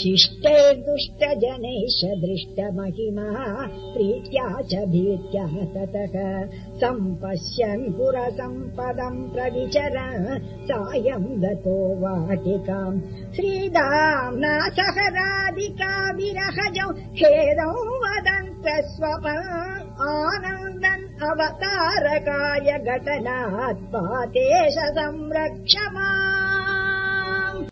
शिष्टे दुष्टजनैश्च दृष्टमहिमः प्रीत्या च भीत्या ततः। सम्पश्यन् पुरसम्पदम् प्रविचर सायम् गतो वाटिकाम् श्रीदाम्ना सह राधिका विरहजौ खेदौ वदन्त स्वप आनन्दन् अवतारकाय घटनात्पातेश संरक्षमा।